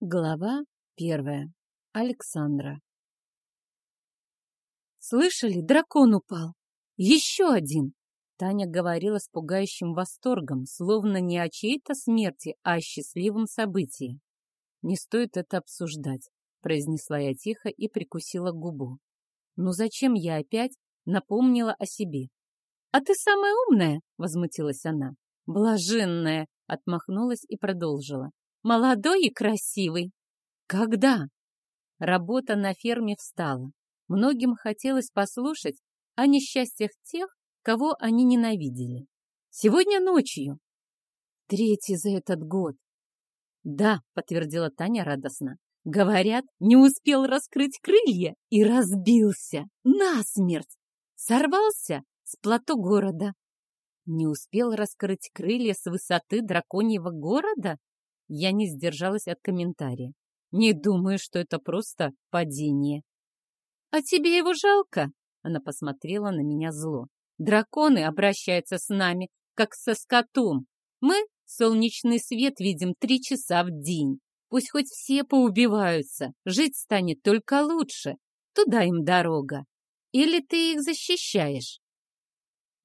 Глава первая. Александра. «Слышали, дракон упал! Еще один!» Таня говорила с пугающим восторгом, словно не о чьей-то смерти, а о счастливом событии. «Не стоит это обсуждать», — произнесла я тихо и прикусила губу. «Ну зачем я опять напомнила о себе?» «А ты самая умная!» — возмутилась она. «Блаженная!» — отмахнулась и продолжила. Молодой и красивый. Когда? Работа на ферме встала. Многим хотелось послушать о несчастьях тех, кого они ненавидели. Сегодня ночью. Третий за этот год. Да, подтвердила Таня радостно. Говорят, не успел раскрыть крылья и разбился насмерть. Сорвался с плато города. Не успел раскрыть крылья с высоты драконьего города? Я не сдержалась от комментария. Не думаю, что это просто падение. «А тебе его жалко?» Она посмотрела на меня зло. «Драконы обращаются с нами, как со скотом. Мы солнечный свет видим три часа в день. Пусть хоть все поубиваются, жить станет только лучше. Туда им дорога. Или ты их защищаешь?»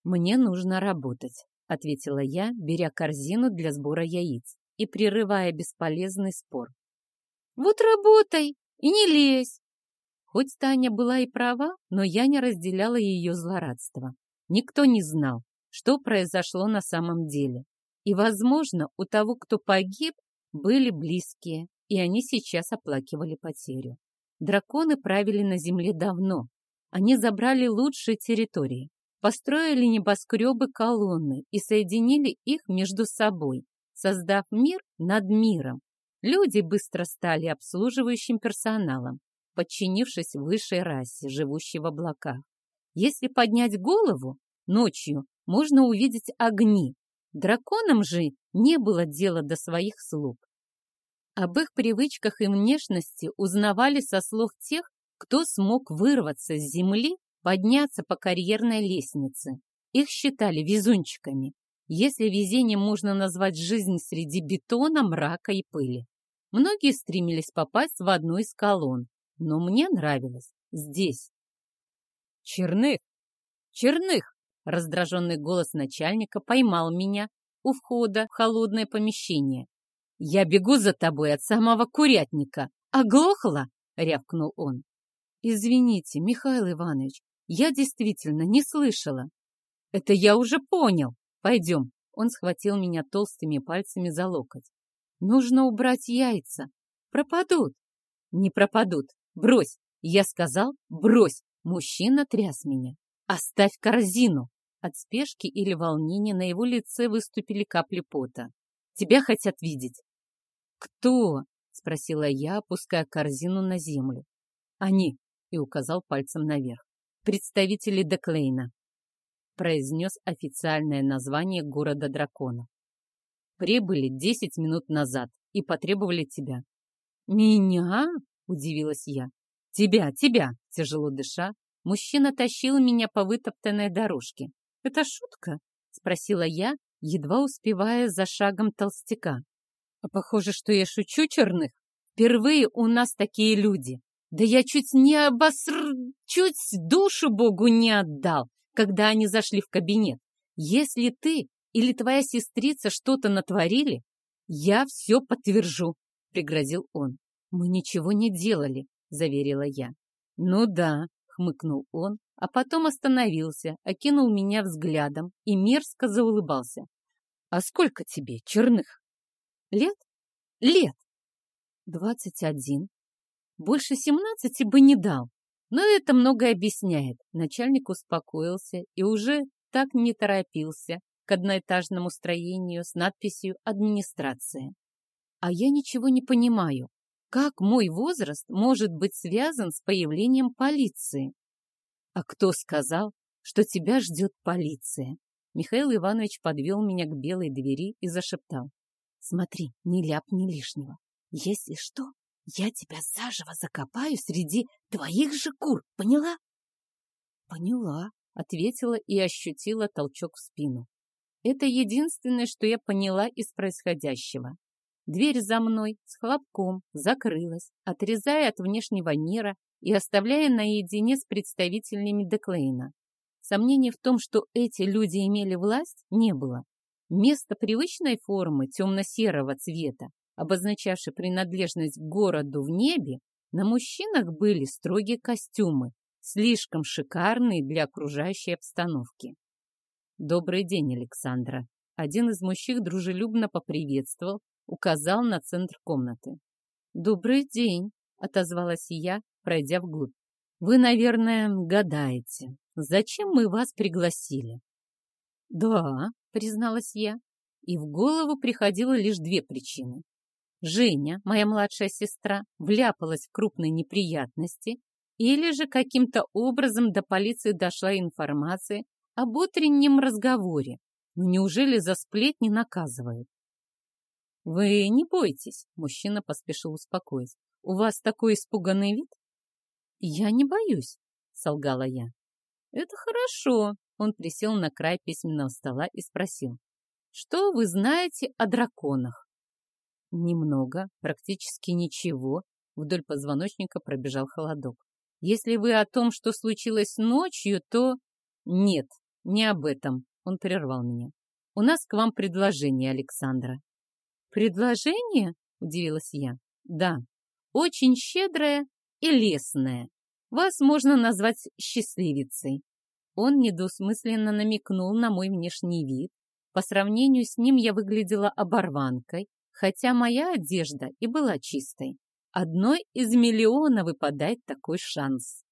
«Мне нужно работать», — ответила я, беря корзину для сбора яиц и прерывая бесполезный спор. «Вот работай и не лезь!» Хоть Таня была и права, но я не разделяла ее злорадство. Никто не знал, что произошло на самом деле. И, возможно, у того, кто погиб, были близкие, и они сейчас оплакивали потерю. Драконы правили на земле давно. Они забрали лучшие территории, построили небоскребы колонны и соединили их между собой, создав мир над миром. Люди быстро стали обслуживающим персоналом, подчинившись высшей расе, живущей в облаках. Если поднять голову, ночью можно увидеть огни. Драконам же не было дела до своих слуг. Об их привычках и внешности узнавали со слов тех, кто смог вырваться с земли, подняться по карьерной лестнице. Их считали везунчиками если везением можно назвать жизнь среди бетона, мрака и пыли. Многие стремились попасть в одну из колонн, но мне нравилось здесь. «Черных! Черных!» Раздраженный голос начальника поймал меня у входа в холодное помещение. «Я бегу за тобой от самого курятника! Оглохла!» — рявкнул он. «Извините, Михаил Иванович, я действительно не слышала». «Это я уже понял!» Пойдем. Он схватил меня толстыми пальцами за локоть. Нужно убрать яйца. Пропадут. Не пропадут. Брось. Я сказал, брось. Мужчина тряс меня. Оставь корзину. От спешки или волнения на его лице выступили капли пота. Тебя хотят видеть. Кто? Спросила я, опуская корзину на землю. Они. И указал пальцем наверх. Представители Деклейна произнес официальное название города драконов. Прибыли десять минут назад и потребовали тебя. Меня? Удивилась я. Тебя, тебя, тяжело дыша, мужчина тащил меня по вытоптанной дорожке. Это шутка? Спросила я, едва успевая за шагом толстяка. А похоже, что я шучу, черных. Впервые у нас такие люди. Да я чуть не обоср... чуть душу Богу не отдал, когда они зашли в кабинет. Если ты или твоя сестрица что-то натворили, я все подтвержу, — пригрозил он. Мы ничего не делали, — заверила я. Ну да, — хмыкнул он, а потом остановился, окинул меня взглядом и мерзко заулыбался. А сколько тебе, черных? Лет? Лет. Двадцать один. Больше семнадцати бы не дал. Но это многое объясняет. Начальник успокоился и уже так не торопился к одноэтажному строению с надписью «Администрация». А я ничего не понимаю. Как мой возраст может быть связан с появлением полиции? А кто сказал, что тебя ждет полиция? Михаил Иванович подвел меня к белой двери и зашептал. Смотри, не ляпни лишнего. Если что, я тебя заживо закопаю среди твоих же кур, поняла? Поняла, ответила и ощутила толчок в спину. Это единственное, что я поняла из происходящего. Дверь за мной с хлопком закрылась, отрезая от внешнего мира и оставляя наедине с представителями Деклейна. Сомнений в том, что эти люди имели власть, не было. Вместо привычной формы темно-серого цвета, обозначавшей принадлежность городу в небе, на мужчинах были строгие костюмы, слишком шикарные для окружающей обстановки. «Добрый день, Александра!» Один из мужчин дружелюбно поприветствовал, указал на центр комнаты. «Добрый день!» — отозвалась я, пройдя вглубь. «Вы, наверное, гадаете, зачем мы вас пригласили?» «Да», — призналась я, и в голову приходило лишь две причины. Женя, моя младшая сестра, вляпалась в крупные неприятности, или же каким-то образом до полиции дошла информация об утреннем разговоре. Но неужели за сплетни наказывают? «Вы не бойтесь», — мужчина поспешил успокоить. «У вас такой испуганный вид?» «Я не боюсь», — солгала я. «Это хорошо», — он присел на край письменного стола и спросил. «Что вы знаете о драконах?» «Немного, практически ничего», — вдоль позвоночника пробежал холодок. «Если вы о том, что случилось ночью, то...» «Нет, не об этом», — он прервал меня. «У нас к вам предложение, Александра». «Предложение?» — удивилась я. «Да, очень щедрое и лесное. Вас можно назвать счастливицей». Он недвусмысленно намекнул на мой внешний вид. По сравнению с ним я выглядела оборванкой, хотя моя одежда и была чистой. Одной из миллиона выпадает такой шанс.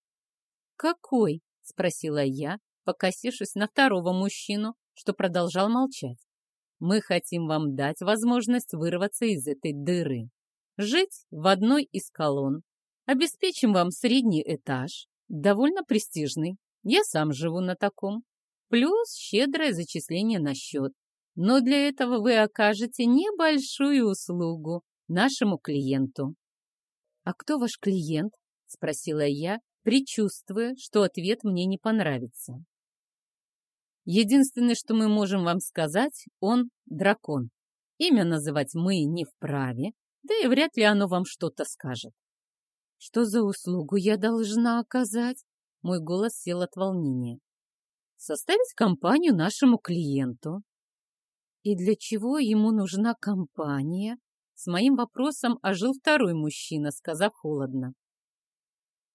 «Какой?» — спросила я, покосившись на второго мужчину, что продолжал молчать. «Мы хотим вам дать возможность вырваться из этой дыры. Жить в одной из колонн, Обеспечим вам средний этаж, довольно престижный. Я сам живу на таком. Плюс щедрое зачисление на счет. Но для этого вы окажете небольшую услугу нашему клиенту. «А кто ваш клиент?» — спросила я, предчувствуя, что ответ мне не понравится. Единственное, что мы можем вам сказать, он дракон. Имя называть мы не вправе, да и вряд ли оно вам что-то скажет. Что за услугу я должна оказать? Мой голос сел от волнения. Составить компанию нашему клиенту. И для чего ему нужна компания? С моим вопросом ожил второй мужчина, сказав холодно.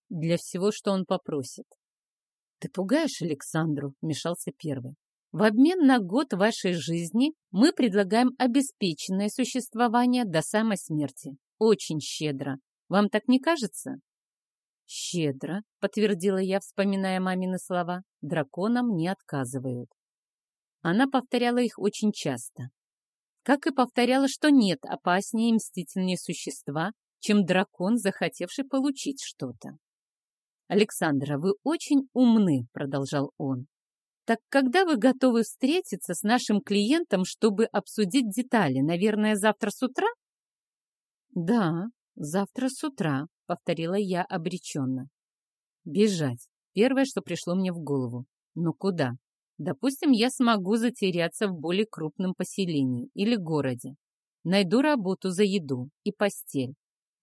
Для всего, что он попросит. Ты пугаешь Александру, вмешался первый. В обмен на год вашей жизни мы предлагаем обеспеченное существование до самой смерти. Очень щедро. Вам так не кажется? Щедро, подтвердила я, вспоминая мамины слова. Драконам не отказывают. Она повторяла их очень часто. Как и повторяла, что нет опаснее и мстительнее существа, чем дракон, захотевший получить что-то. «Александра, вы очень умны», — продолжал он. «Так когда вы готовы встретиться с нашим клиентом, чтобы обсудить детали? Наверное, завтра с утра?» «Да», «Завтра с утра», — повторила я обреченно. «Бежать. Первое, что пришло мне в голову. Но куда? Допустим, я смогу затеряться в более крупном поселении или городе. Найду работу за еду и постель.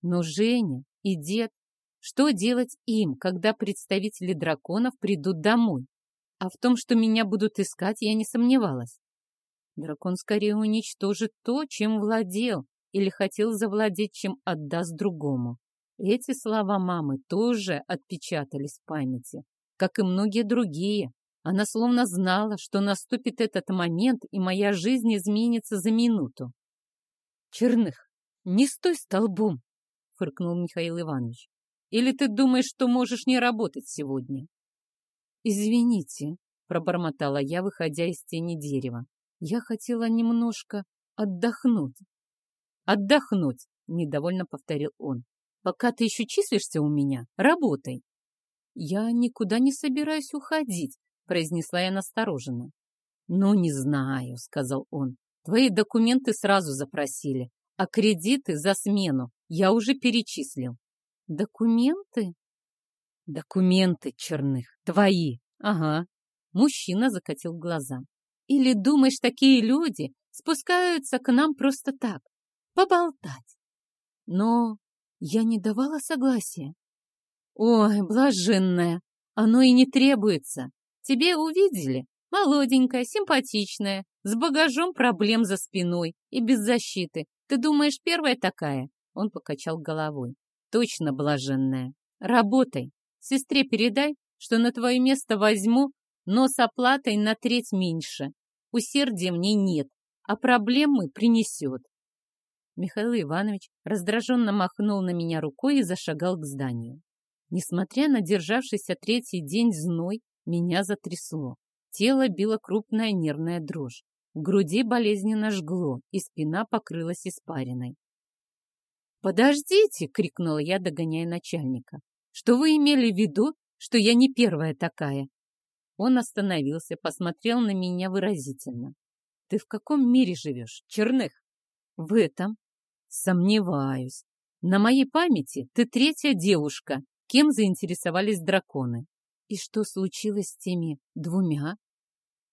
Но Женя и дед, что делать им, когда представители драконов придут домой? А в том, что меня будут искать, я не сомневалась. Дракон скорее уничтожит то, чем владел, или хотел завладеть, чем отдаст другому. Эти слова мамы тоже отпечатались в памяти, как и многие другие. Она словно знала, что наступит этот момент, и моя жизнь изменится за минуту. «Черных, не стой столбом!» — фыркнул Михаил Иванович. «Или ты думаешь, что можешь не работать сегодня?» «Извините», — пробормотала я, выходя из тени дерева. «Я хотела немножко отдохнуть». «Отдохнуть», — недовольно повторил он. «Пока ты еще числишься у меня, работай». «Я никуда не собираюсь уходить», — произнесла я настороженно. «Ну, не знаю», — сказал он. «Твои документы сразу запросили, а кредиты за смену я уже перечислил». «Документы?» «Документы, черных, твои, ага». Мужчина закатил глаза. «Или думаешь, такие люди спускаются к нам просто так? поболтать. Но я не давала согласия. Ой, блаженная, оно и не требуется. Тебе увидели? Молоденькая, симпатичная, с багажом проблем за спиной и без защиты. Ты думаешь, первая такая? Он покачал головой. Точно блаженная. Работай. Сестре передай, что на твое место возьму, но с оплатой на треть меньше. Усердия мне нет, а проблемы принесет. Михаил Иванович раздраженно махнул на меня рукой и зашагал к зданию. Несмотря на державшийся третий день зной, меня затрясло. Тело било крупная нервная дрожь. В груди болезненно жгло, и спина покрылась испариной. «Подождите!» — крикнула я, догоняя начальника. «Что вы имели в виду, что я не первая такая?» Он остановился, посмотрел на меня выразительно. «Ты в каком мире живешь, Черных?» «В этом». «Сомневаюсь. На моей памяти ты третья девушка, кем заинтересовались драконы. И что случилось с теми двумя?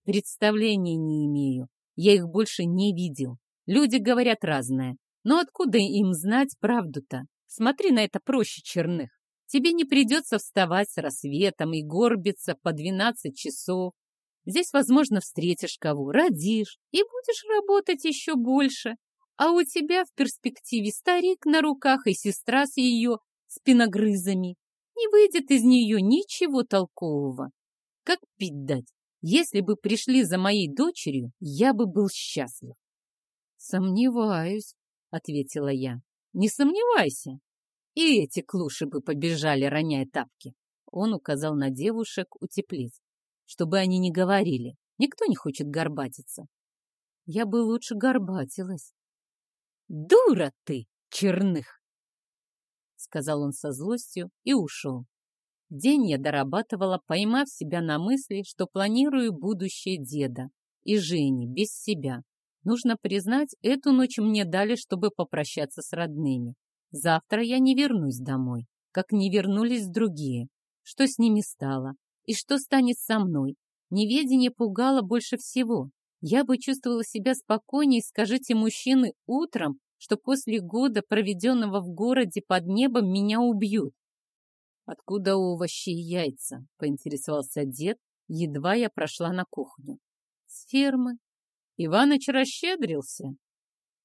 Представления не имею. Я их больше не видел. Люди говорят разное. Но откуда им знать правду-то? Смотри на это проще черных. Тебе не придется вставать с рассветом и горбиться по 12 часов. Здесь, возможно, встретишь кого, родишь и будешь работать еще больше. А у тебя в перспективе старик на руках и сестра с ее спиногрызами. Не выйдет из нее ничего толкового. Как пить дать? Если бы пришли за моей дочерью, я бы был счастлив. Сомневаюсь, ответила я. Не сомневайся. И эти клуши бы побежали, роняя тапки. Он указал на девушек у теплиц, чтобы они не говорили. Никто не хочет горбатиться. Я бы лучше горбатилась. Дура ты, черных! Сказал он со злостью и ушел. День я дорабатывала, поймав себя на мысли, что планирую будущее деда и Жени без себя. Нужно признать, эту ночь мне дали, чтобы попрощаться с родными. Завтра я не вернусь домой, как не вернулись другие. Что с ними стало? И что станет со мной? Неведение пугало больше всего. Я бы чувствовала себя спокойнее, скажите мужчины утром, что после года, проведенного в городе под небом, меня убьют. «Откуда овощи и яйца?» — поинтересовался дед, едва я прошла на кухню. «С фермы». «Иваныч расщедрился?»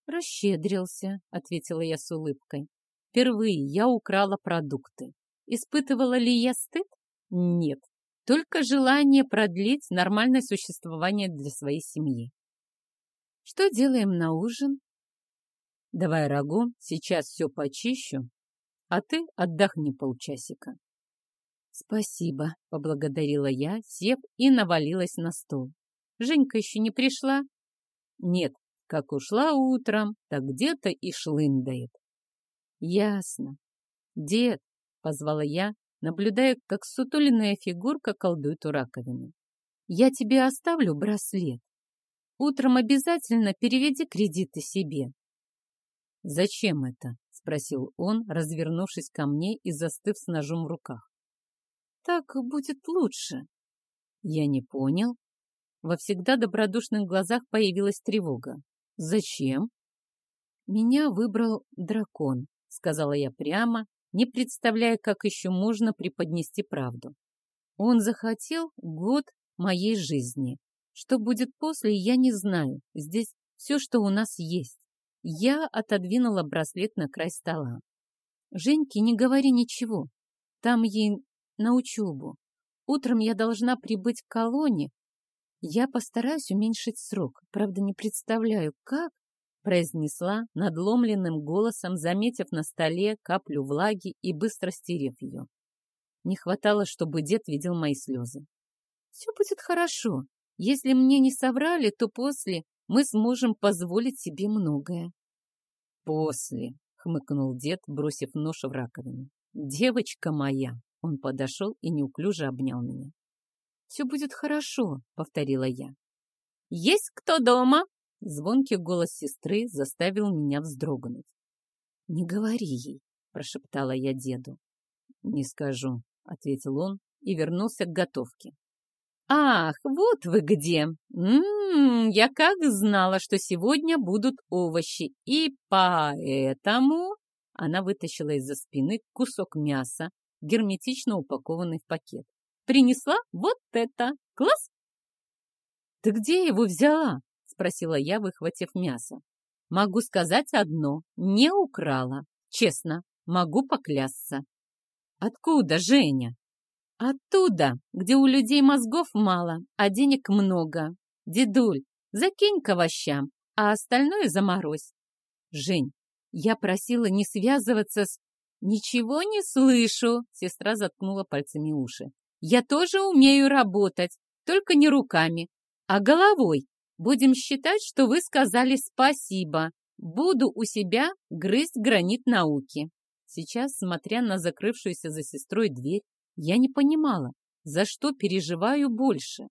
«Расщедрился», — ответила я с улыбкой. «Впервые я украла продукты. Испытывала ли я стыд? Нет. Только желание продлить нормальное существование для своей семьи. Что делаем на ужин? Давай рагу, сейчас все почищу, а ты отдохни полчасика. Спасибо, поблагодарила я, сев и навалилась на стол. Женька еще не пришла? Нет, как ушла утром, так где-то и шлындает. Ясно. Дед, позвала я, наблюдая, как сутуленная фигурка колдует у раковины. Я тебе оставлю браслет. Утром обязательно переведи кредиты себе. Зачем это? спросил он, развернувшись ко мне и застыв с ножом в руках. «Так будет лучше». Я не понял. Во всегда добродушных глазах появилась тревога. «Зачем?» «Меня выбрал дракон», — сказала я прямо, не представляя, как еще можно преподнести правду. «Он захотел год моей жизни. Что будет после, я не знаю. Здесь все, что у нас есть. Я отодвинула браслет на край стола. «Женьке, не говори ничего. Там ей на учебу. Утром я должна прибыть к колонне. Я постараюсь уменьшить срок. Правда, не представляю, как, произнесла надломленным голосом, заметив на столе каплю влаги и быстро стерев ее. Не хватало, чтобы дед видел мои слезы. «Все будет хорошо. Если мне не соврали, то после мы сможем позволить себе многое. После, хмыкнул дед, бросив нож в раковину. Девочка моя. Он подошел и неуклюже обнял меня. «Все будет хорошо», — повторила я. «Есть кто дома?» Звонкий голос сестры заставил меня вздрогнуть. «Не говори ей», — прошептала я деду. «Не скажу», — ответил он и вернулся к готовке. Ах, вот вы где! Ммм, я как знала, что сегодня будут овощи, и поэтому... Она вытащила из-за спины кусок мяса, герметично упакованный в пакет. Принесла вот это. Класс! Ты где его взяла? Спросила я, выхватив мясо. Могу сказать одно. Не украла. Честно, могу поклясться. Откуда, Женя? Оттуда, где у людей мозгов мало, а денег много. Дедуль, закинь к овощам, а остальное заморозь. Жень, я просила не связываться с... Ничего не слышу, сестра заткнула пальцами уши. Я тоже умею работать, только не руками, а головой. Будем считать, что вы сказали спасибо. Буду у себя грызть гранит науки. Сейчас, смотря на закрывшуюся за сестрой дверь, я не понимала, за что переживаю больше.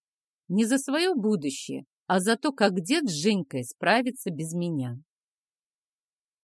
Не за свое будущее, а за то, как дед с Женькой справится без меня.